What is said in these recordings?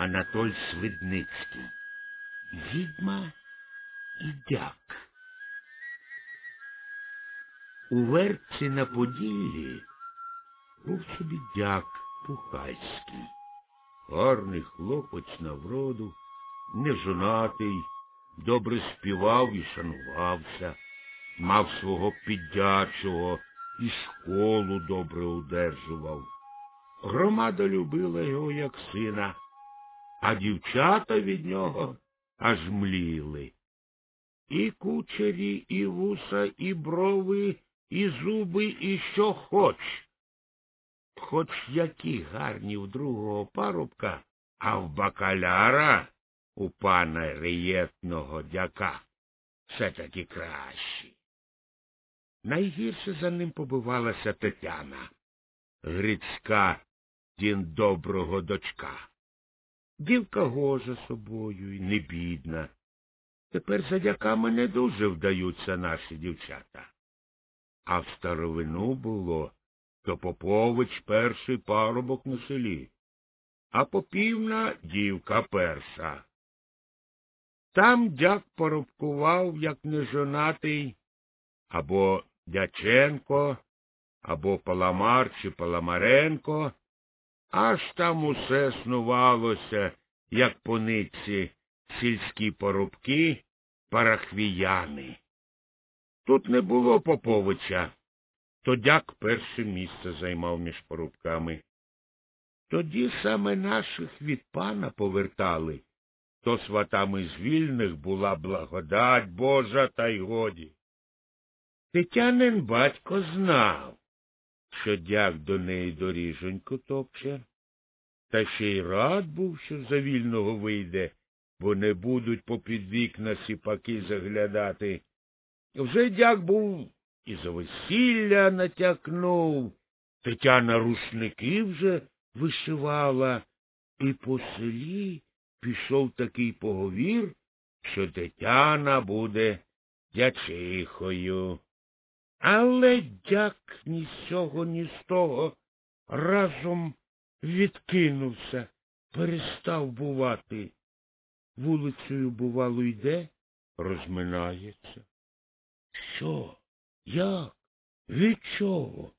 Анатоль Свидницький. Відьма і дяк. У верці на Поділлі був собі дяк Пухальський. Гарний хлопець на вроду, нежонатий, добре співав і шанувався, мав свого піддячого і школу добре удержував. Громада любила його, як сина, а дівчата від нього аж мліли. І кучері, і вуса, і брови, і зуби, і що хоч. Хоч які гарні у другого парубка, а в бакаляра у пана реєтного дяка все таки кращі. Найгірше за ним побивалася Тетяна, Грицька дін доброго дочка. Дівка гожа собою і не бідна. Тепер за дяками не дуже вдаються наші дівчата. А в старовину було, то Попович перший парубок на селі, а попівна дівка перша. Там дяк поробкував, як нежонатий, або Дяченко, або Паламар чи Паламаренко, аж там усе снувалося, як по нитці сільські порубки, парахвіяни. Тут не було Поповича, то дяк перше місце займав між порубками. Тоді саме наших від пана повертали, то сватами з вільних була благодать Божа та й годі. Тетянин батько знав, що дяк до неї доріженьку топче, та ще й рад був, що за вільного вийде, бо не будуть попід вікна сіпаки заглядати. Вже дяк був і за весілля натякнув, Тетяна рушники вже вишивала, і по селі пішов такий поговір, що Тетяна буде дячихою. Але дяк ні з цього, ні з того разом відкинувся, перестав бувати. Вулицею, бувало, йде, розминається. Що? Як? Від чого?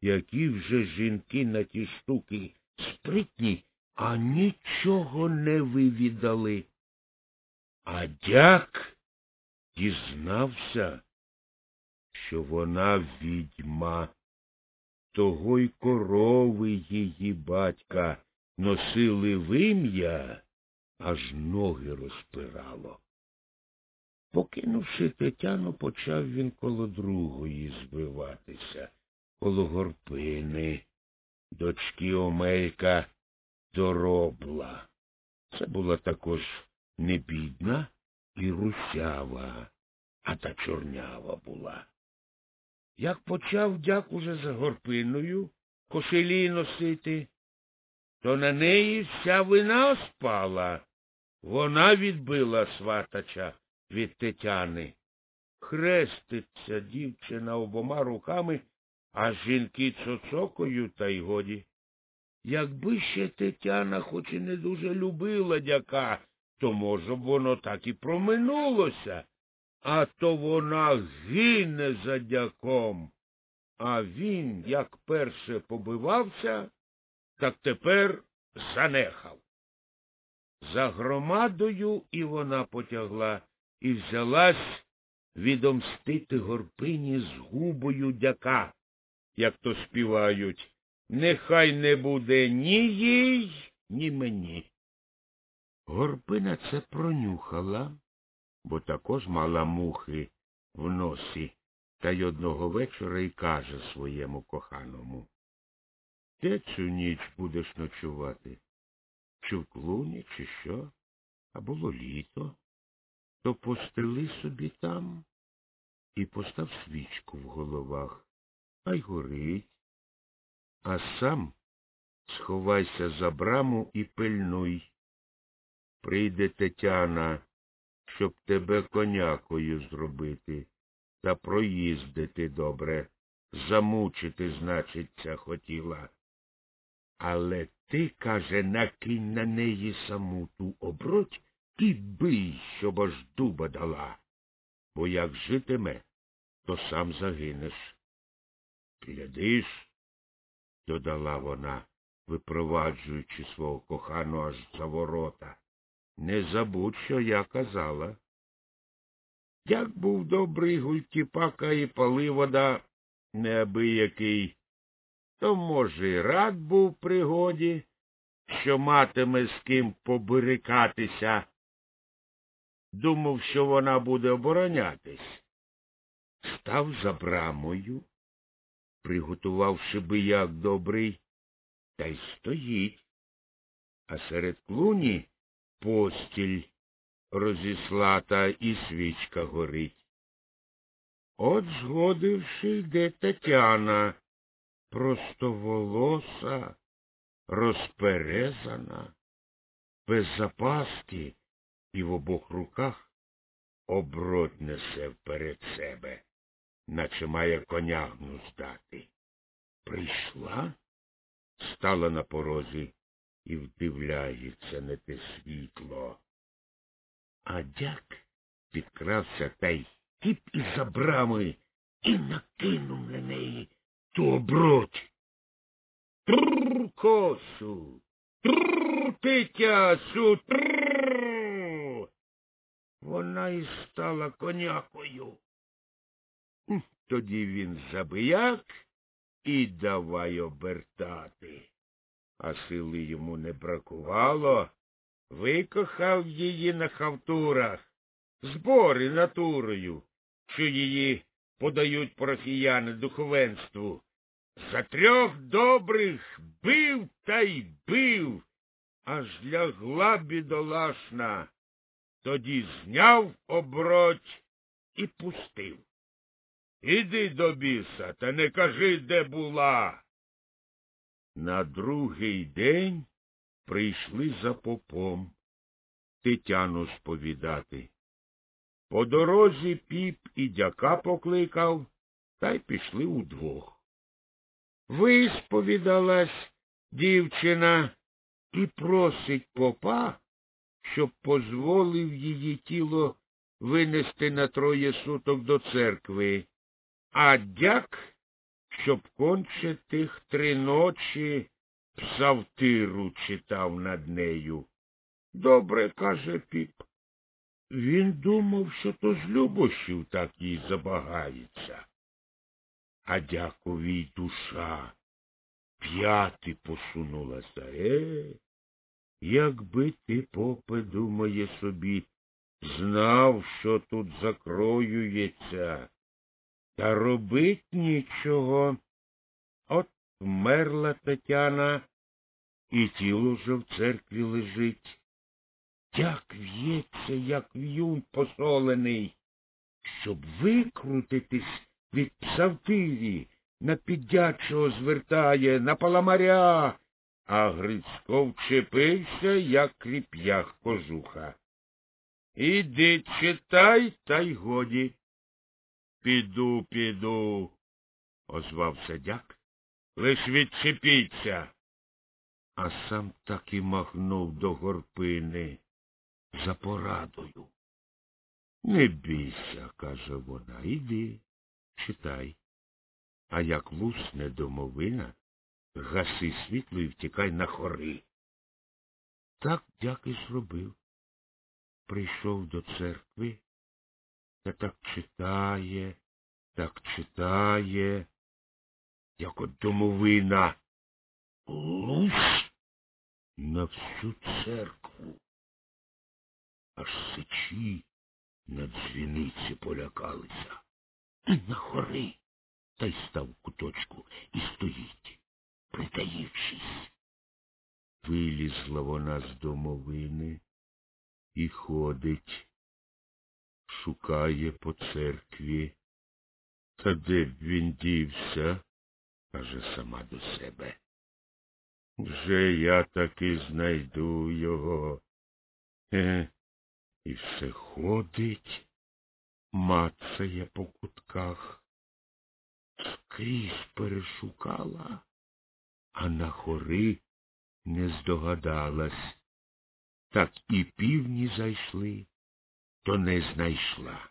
Які вже жінки на ті штуки спритні, а нічого не вивідали. А дяк дізнався, що вона відьма. Того й корови її батька носили вим'я, аж ноги розпирало. Покинувши Тетяну, почав він коло другої збиватися, коло горпини, дочки Омелька доробла. Це була також не бідна і русява, а та чорнява була. Як почав дяк уже за горпиною кошелі носити, то на неї вся вина спала. Вона відбила сватача від Тетяни. Хреститься дівчина обома руками, а жінки цоцокою, та й годі. Якби ще Тетяна хоч і не дуже любила дяка, то, може б, воно так і проминулося а то вона гине за дяком. А він, як перше побивався, так тепер занехав. За громадою і вона потягла і взялась відомстити горпині з губою дяка, як то співають. Нехай не буде ні їй, ні мені. Горпина це пронюхала бо також мала мухи в носі, та й одного вечора й каже своєму коханому Де цю ніч будеш ночувати? Чи в клуні, чи що? А було літо, то постели собі там і постав свічку в головах, а й горить. А сам сховайся за браму і пильнуй. Прийде Тетяна щоб тебе конякою зробити та проїздити добре. Замучити, значиться, хотіла. Але ти, каже, накинь на неї саму ту оброть і бий, щоб аж дуба дала. Бо як житиме, то сам загинеш. Глядиш, додала вона, випроваджуючи свого коханого аж за ворота. Не забудь, що я казала. Як був добрий гультіпака і паливода неабиякий, то, може, й рад був пригоді, що матиме з ким побирикатися. Думав, що вона буде оборонятись. Став за брамою, приготувавши бияк добрий, та й стоїть, а серед клуні постіль розіслата і свічка горить. От, згодивши, йде Тетяна, простоволоса, розперезана, без запаски і в обох руках оброт несе вперед себе, наче має коня гнуздати. Прийшла, стала на порозі і вдивляється на те світло. А дяк підкрався та й тіп із за брами і накинув на неї ту оброть. Трррр, косу, трррр, тетясу, трррр. Вона і стала конякою. Тоді він забияк і давай обертати. А сили йому не бракувало. Викохав її на хавтурах, збори натурою, що її подають парафіяни духовенству. За трьох добрих бив та й бив, аж лягла бідолашна. Тоді зняв оброть і пустив. Іди до біса, та не кажи, де була. На другий день прийшли за попом Тетяну сповідати. По дорозі піп і дяка покликав, та й пішли удвох. Висповідалась дівчина і просить попа, щоб позволив її тіло винести на троє суток до церкви, а дяк, щоб конче тих три ночі псавтиру читав над нею. Добре, каже піп. Він думав, що то з любощів так їй забагається. А дяковій душа п'яти посунулася. Е, якби ти, попе, думає собі, знав, що тут закроюється, та робить нічого. От вмерла Тетяна, і тіло вже в церкві лежить. Дяк в'ється, як в'юнь посолений, щоб викрутитись від псавтирі, на піддячого звертає, на паламаря, а Грицько вчепився, як кріп'ях кожуха. Іди читай, та й годі. Піду, піду, озвався дяк. Лиш відчепіться. А сам так і махнув до горпини за порадою. Не бійся, каже вона, іди, читай. А як лусне домовина, гаси світло і втікай на хори. Так дяк і зробив. Прийшов до церкви та так читає, так читає, як от домовина. Лусь на всю церкву. Аж сичі на дзвіниці полякалися. І на хори та й став в куточку і стоїть, притаївшись. Вилізла вона з домовини і ходить, шукає по церкві. Та де б він дівся, каже сама до себе. Вже я таки знайду його. Е, і все ходить, мацає по кутках, скрізь перешукала, а на хори не здогадалась. Так і півні зайшли, то не знайшла.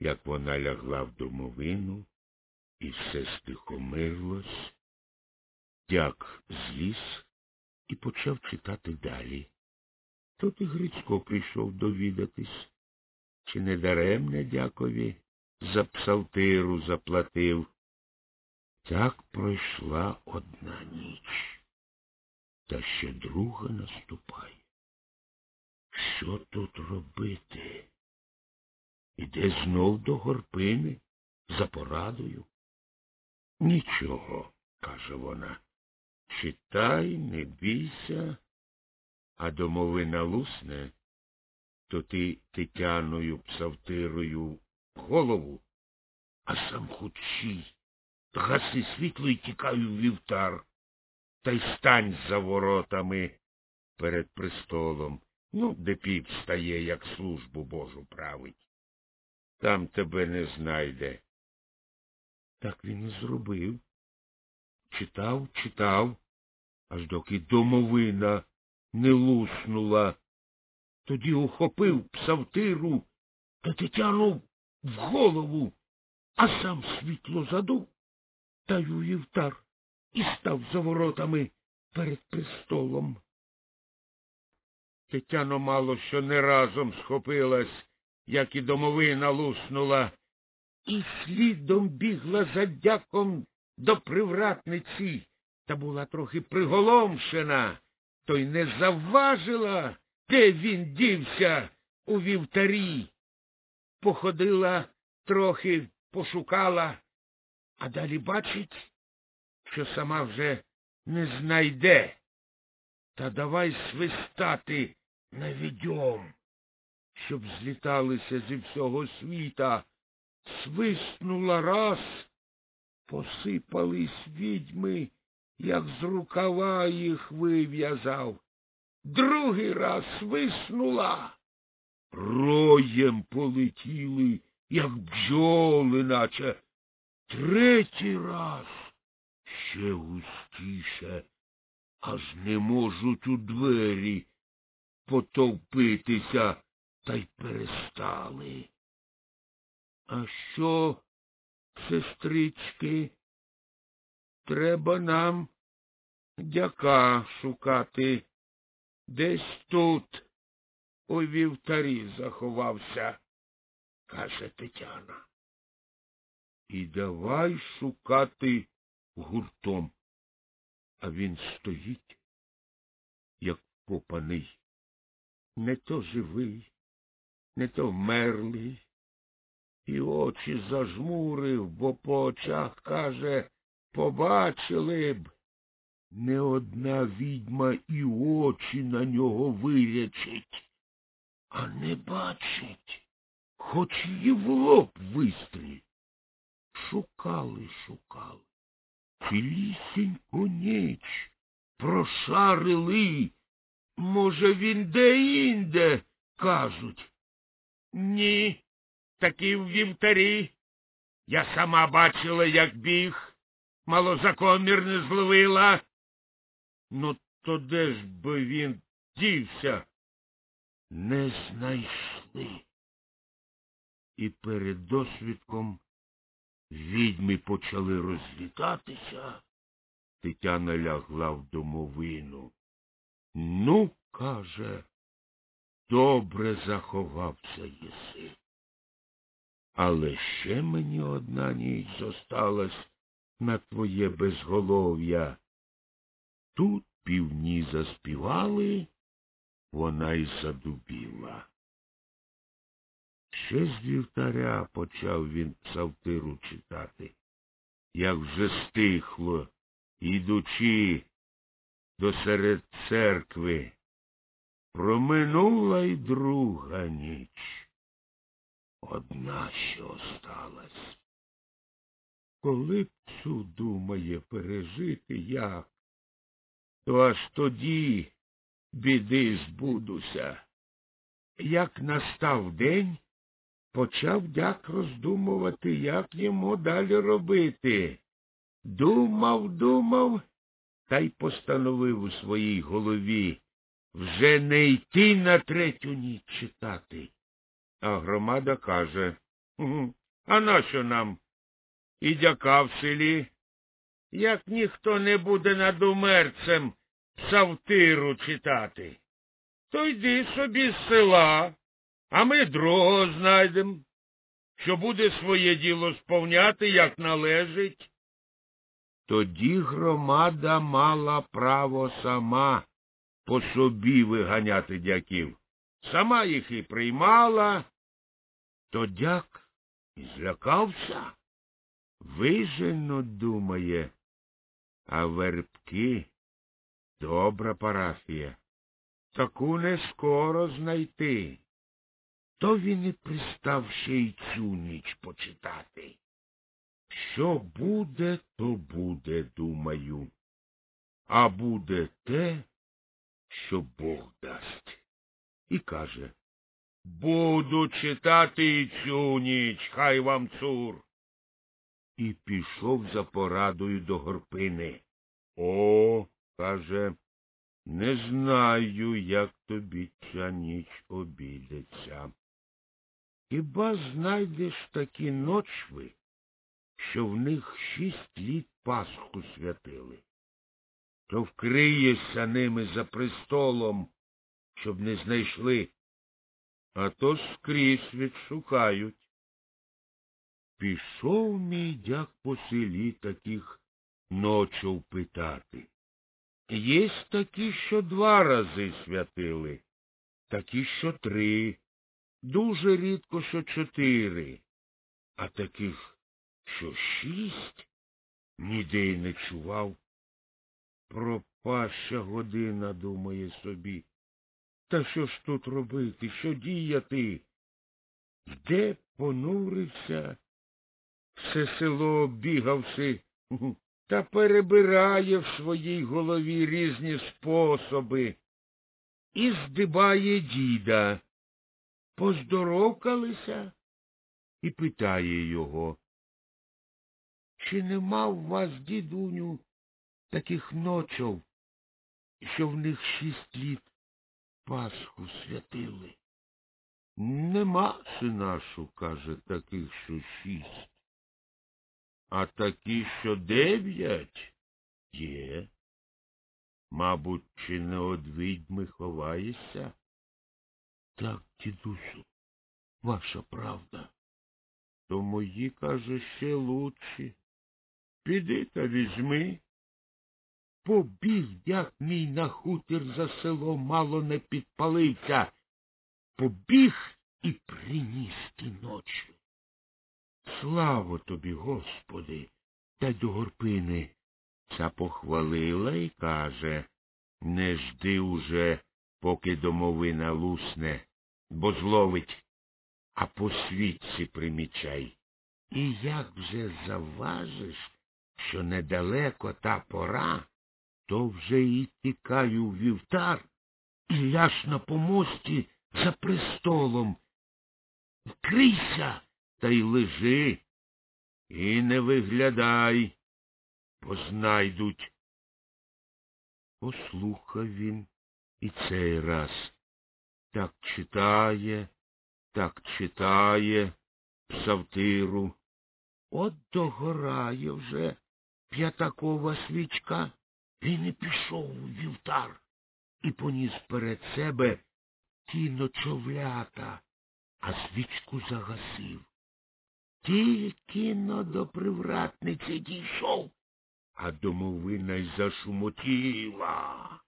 Як вона лягла в домовину, і все стихомирилось, дяк зліз і почав читати далі. Тут і Грицько прийшов довідатись, чи не даремне дякові за псалтиру заплатив. Так пройшла одна ніч, та ще друга наступає. Що тут робити? Іде знов до горпини за порадою. Нічого, каже вона. Читай, не бійся, а домовина лусне, то ти Тетяною псавтирою голову, а сам худший. Гаси світло і тікаю в вівтар, та й стань за воротами перед престолом, ну, де піп стає, як службу Божу править. Там тебе не знайде. Так він і зробив. Читав, читав, аж доки домовина не луснула. Тоді ухопив псавтиру та Тетяну в голову, а сам світло задув та й у вівтар і став за воротами перед престолом. Тетяно мало що не разом схопилась, як і домовина луснула, і слідом бігла за дяком до привратниці, та була трохи приголомшена, то й не завважила, де він дівся у вівтарі. Походила трохи, пошукала, а далі бачить, що сама вже не знайде. Та давай свистати на відьом, щоб зліталися зі всього світа. Свиснула раз, посипались відьми, як з рукава їх вив'язав. Другий раз свиснула. Роєм полетіли, як бджоли, наче. Третій раз ще густіше, аж не можуть у двері потовпитися та й перестали. А що, сестрички, треба нам дяка шукати. Десь тут у вівтарі заховався, каже Тетяна. І давай шукати гуртом. А він стоїть, як копаний, не то живий, не то вмерлий, і очі зажмурив, бо по очах, каже, побачили б. Не одна відьма і очі на нього вирячить, а не бачить, хоч її в лоб вистріль. Шукали, шукали. Цілісіньку ніч прошарили. Може, він де-інде, кажуть. Ні, таки в вівтарі. Я сама бачила, як біг, малозаконмір не зловила. Ну, то де ж би він дівся? Не знайшли. І перед досвідком відьми почали розлітатися. Тетяна лягла в домовину. Ну, каже, добре заховався єси. Але ще мені одна ніч зосталась на твоє безголов'я. Тут півні заспівали, вона й задубіла. Ще з вівтаря почав він псалтиру читати, як вже стихло, ідучи до серед церкви, проминула й друга ніч. Одна що осталась. Коли б цю думає пережити як, то аж тоді біди збудуся. Як настав день, почав дяк роздумувати, як йому далі робити. Думав, думав та й постановив у своїй голові вже не йти на третю ніч читати. А громада каже А нащо нам? І дяка в селі? Як ніхто не буде над умерцем савтиру читати, то йди собі з села, а ми другого знайдем, що буде своє діло сповняти, як належить. Тоді громада мала право сама по собі виганяти дяків. Сама їх і приймала, то дяк і злякався. Вижено, думає, а вербки добра парафія. Таку не скоро знайти. То він і пристав ще й цю ніч почитати. Що буде, то буде, думаю, а буде те, що Бог дасть. І каже Буду читати цю ніч, хай вам цур. І пішов за порадою до горпини. О, каже, не знаю, як тобі ця ніч обійдеться. Хіба знайдеш такі ночви, що в них шість літ Пасху святили, то вкриєшся ними за престолом, щоб не знайшли, а то скрізь відшукають. Пішов мій дяк по селі таких ночов питати. Єсть такі, що два рази святили, такі, що три, дуже рідко, що чотири, а таких, що шість, ніде й не чував. Пропаща година, думає собі. Та що ж тут робити, що діяти? Де понурився, все село оббігавси та перебирає в своїй голові різні способи і здибає діда. Поздоровкалися і питає його. Чи нема в вас, дідуню, таких ночов, що в них шість літ Пасху святили? Нема, синашу, каже, таких, що шість. А такі, що дев'ять є. Мабуть, чи не од відьми ховаєшся? Так, дідусю, ваша правда. То мої, каже, ще лучші. Піди та візьми. Побіг, як мій на хутір за село мало не підпалився. Побіг і приніс ті ночі. Слава тобі, Господи, та до горпини. Ця похвалила і каже Не жди уже, поки домовина лусне, бо зловить, а по світці примічай. І як вже заважиш, що недалеко та пора, то вже і тікаю в вівтар і ляж на помості за престолом. Вкрийся та й лежи, і не виглядай, бо знайдуть. Послухав він і цей раз. Так читає, так читає псавтиру. От догорає вже п'ятакова свічка. Він і пішов у вівтар і поніс перед себе ті ночовлята, а свічку загасив. Тільки но до привратниці дійшов, а домовина й зашумотіла.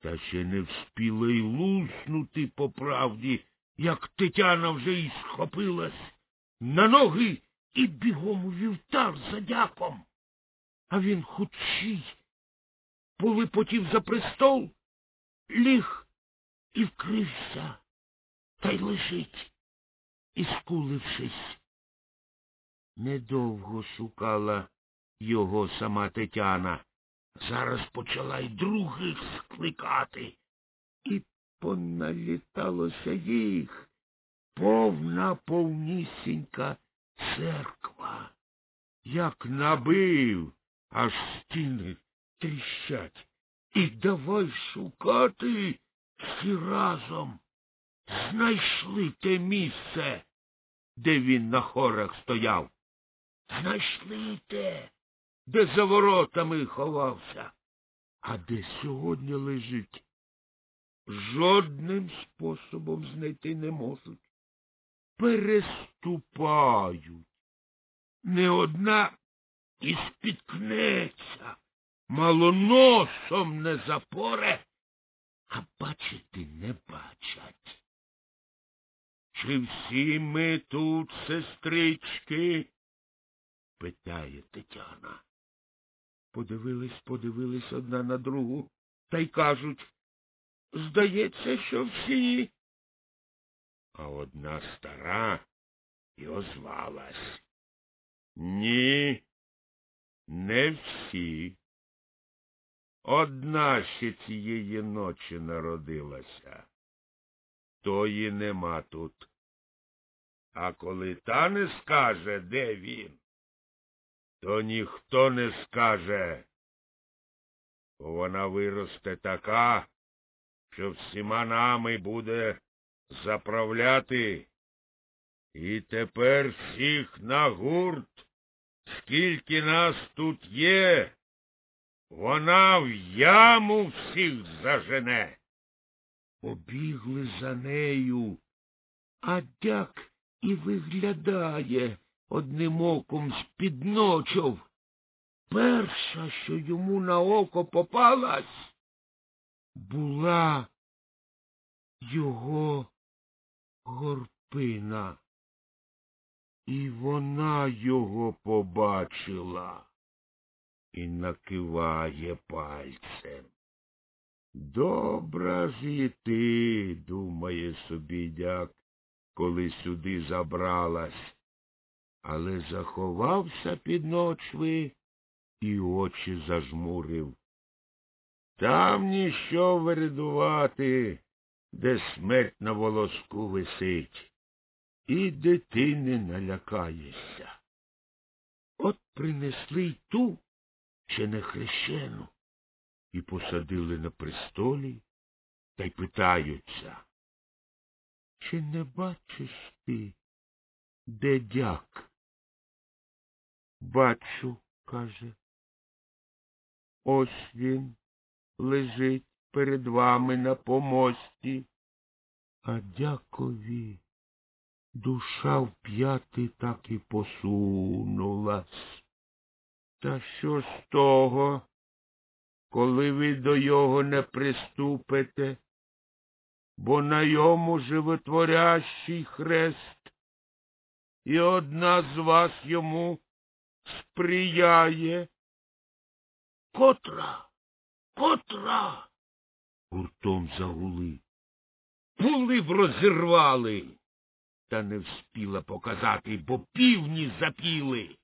Та ще не вспіла й луснути по правді, як Тетяна вже й схопилась на ноги і бігом у вівтар за дяком. А він худший полипотів за престол, ліг і вкрився, та й лежить, і скулившись. Недовго шукала його сама Тетяна. Зараз почала й других скликати. І поналіталося їх повна повнісінька церква. Як набив, аж стіни тріщать. І давай шукати всі разом. Знайшли те місце, де він на хорах стояв. Знайшли те, де за воротами ховався. А де сьогодні лежить? Жодним способом знайти не можуть. Переступають. Не одна і спіткнеться, мало носом не запоре, а бачити не бачать. Чи всі ми тут, сестрички? питає Тетяна. Подивились, подивились одна на другу та й кажуть, здається, що всі. А одна стара і озвалась. Ні, не всі. Одна ще цієї ночі народилася. Тої нема тут. А коли та не скаже, де він, то ніхто не скаже. Бо вона виросте така, що всіма нами буде заправляти. І тепер всіх на гурт, скільки нас тут є, вона в яму всіх зажене. Побігли за нею, а дяк і виглядає одним оком з-під ночов. Перша, що йому на око попалась, була його горпина. І вона його побачила і накиває пальцем. Добра ж і ти, думає собі дяк, коли сюди забралась, але заховався під ночви і очі зажмурив. Там ніщо вередувати, де смерть на волоску висить, і дитини налякаєшся. От принесли й ту, ще не хрещену, і посадили на престолі та й питаються. Чи не бачиш ти, де дяк? Бачу, каже. Ось він лежить перед вами на помості, а дякові душа в п'яти так і посунулась. Та що з того, коли ви до його не приступите, бо на йому животворящий хрест, і одна з вас йому сприяє. Котра? Котра? гуртом загули. Пули б розірвали, та не вспіла показати, бо півні запіли.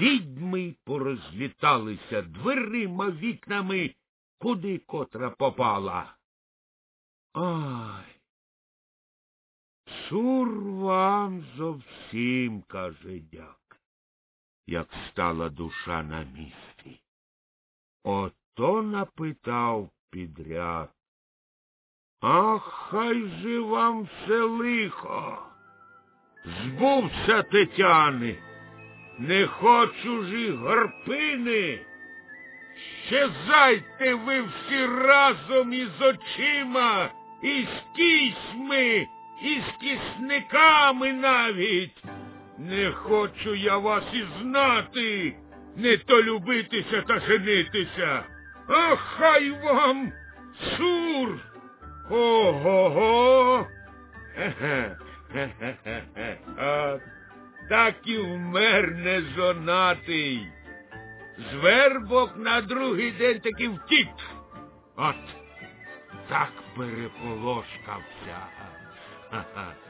Відьми порозліталися дверима, вікнами, куди котра попала. Ай. Сур вам зовсім, каже дяк, як стала душа на місці. Ото напитав підряд. Ах, хай же вам все лихо. Збувся Тетяни. Не хочу ж і горпини. Щезайте ви всі разом із очима, і з кісьми, і з кісниками навіть. Не хочу я вас і знати, не то любитися та женитися. А хай вам сур. Ого-го. Хе-хе-хе-хе. От так і вмер незонатий. З вербок на другий день таки втік. От так переполошкався. Ха-ха.